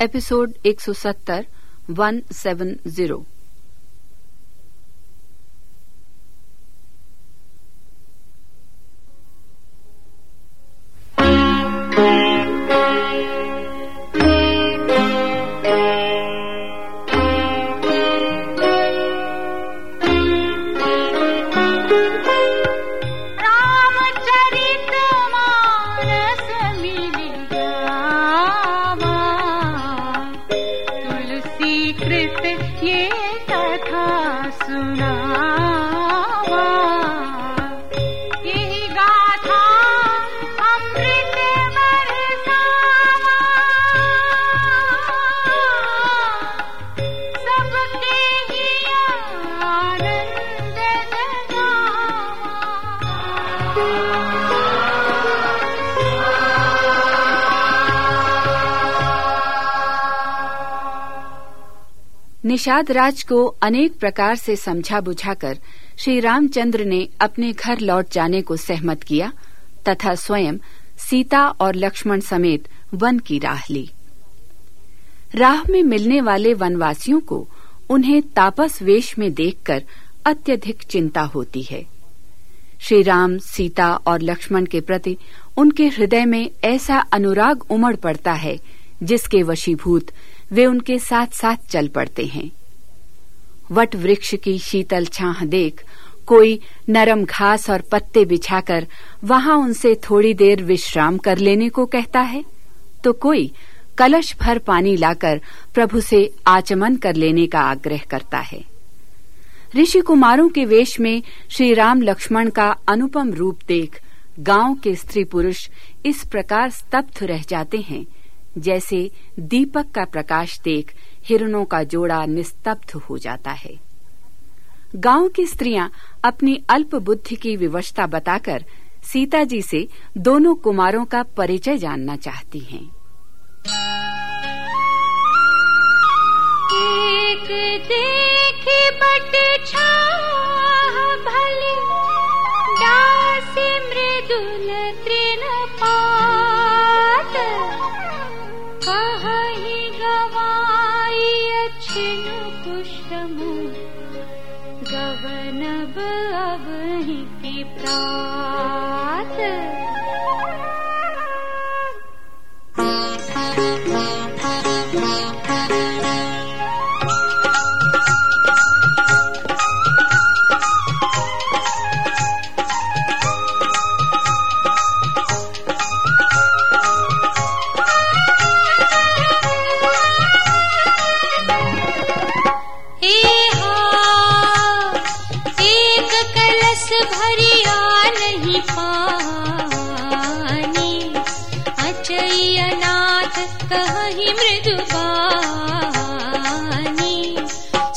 Episode 170 170 Nishad Raj को अनेक प्रकार से समझा बुझाकर श्री रामचंद्र ने अपने घर लौट जाने को सहमत किया, तथा स्वयं सीता और लक्ष्मण समेत वन की राह ली। राह में मिलने वाले वनवासियों को उन्हें तापस वेश में देखकर अत्यधिक चिंता होती है। श्री राम सीता और लक्ष्मण के प्रति उनके हृदय में ऐसा अनुराग उमड़ पड़ता है, जिसके वशीभूत वे उनके साथ साथ चल पड़ते हैं। वट वृक्ष की शीतल छाह देख कोई नरम घास और पत्ते बिछाकर वहाँ उनसे थोड़ी देर विश्राम कर लेने को कहता है तो कोई कलश भर पानी लाकर प्रभु से आचमन कर लेने का आग्रह करता है। ऋषि कुमारों के वेश में श्री राम लक्ष्मण का अनुपम रूप देख गाँव के स्त्री पुरुष इस प्रकार स्तब्ध रह जाते हैं जैसे दीपक का प्रकाश देख हिरणों का जोड़ा निस्तब्ध हो जाता है। गाँव की स्त्रियाँ अपनी अल्प बुद्धि की विवशता बताकर सीता जी से दोनों कुमारों का परिचय जानना चाहती हैं। एक देखी बट अवहि की प्रात कलश भरिया नहीं पानी। अचयनाथ कहि मृदुबानी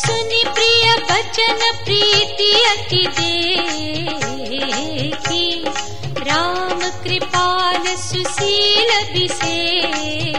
सुनि प्रिय बचन प्रीति अति देखी। राम कृपाल सुशील विषेखी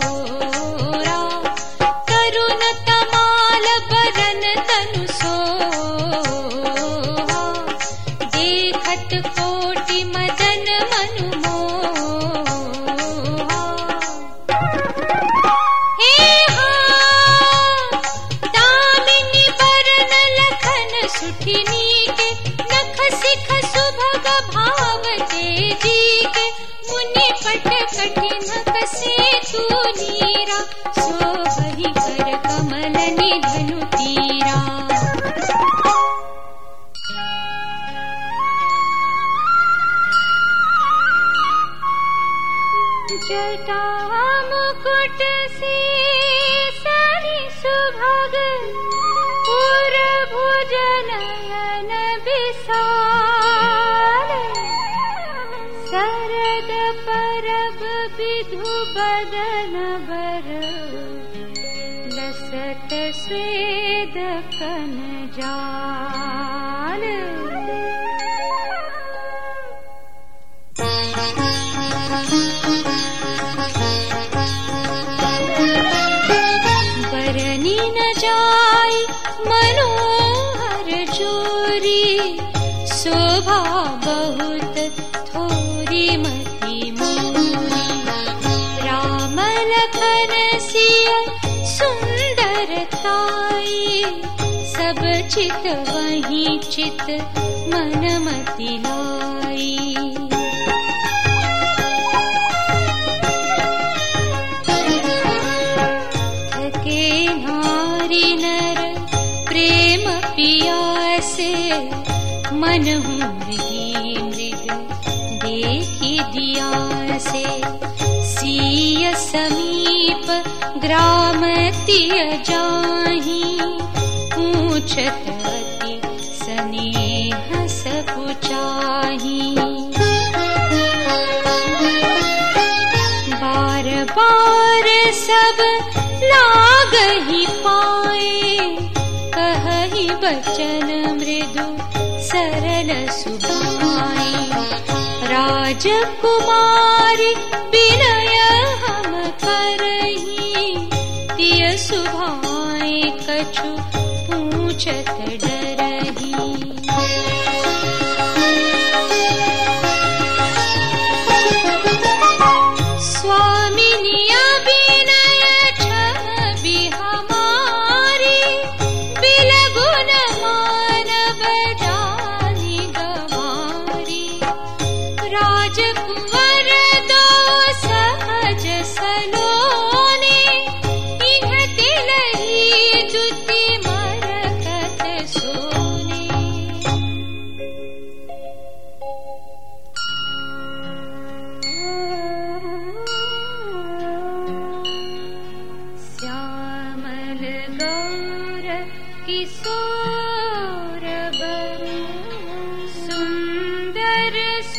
कन जाल सुन्दरताई सब चित वही चित मन मति लाई थके नारी प्रेम पियासे मन मृगी तिय जाही पूछत अति स्नेह सपुचाही बार बार सब लाग ही पाए कही बचन मृदु सरल सुभाई राजकुमारी विनय पूछत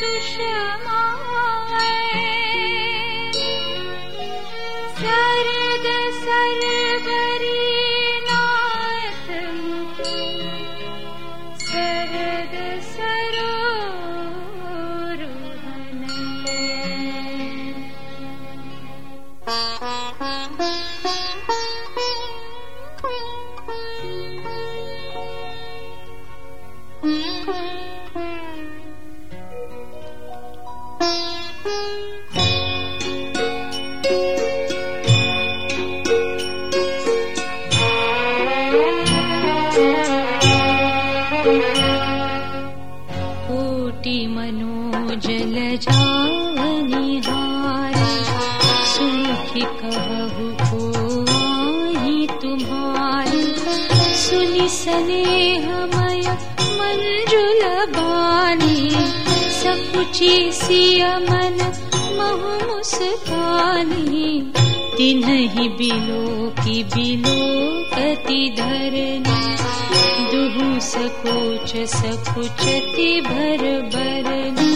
是什么？स्नेहमय मंजुल बानी सकुची सिय मन महु मुस्कानी तिन्हि बिलो कति धरनी दुहु सकोच सकुचति भर बरनी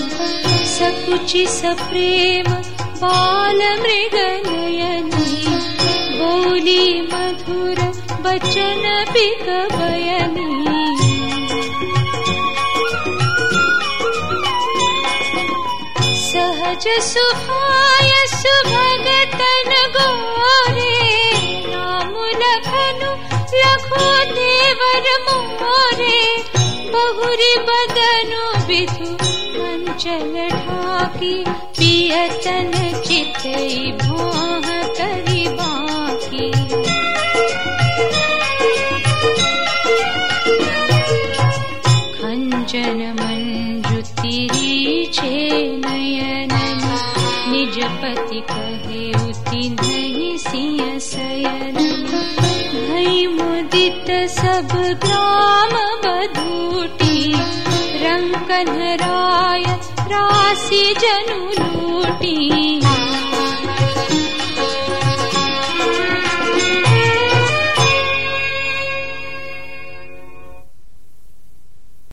सकुचि सप्रेम बाल मृगनयनी बोली मधुर बचन बिक बयनी सहज सुभाय सुभगतन गोरे राम लखनु लखो देवर मोरे। बहुरी बदनु विधु कंचन ढाकी पियतन मुदित सब ग्राम बधूटी। रंकन राय राशि जनु लूटी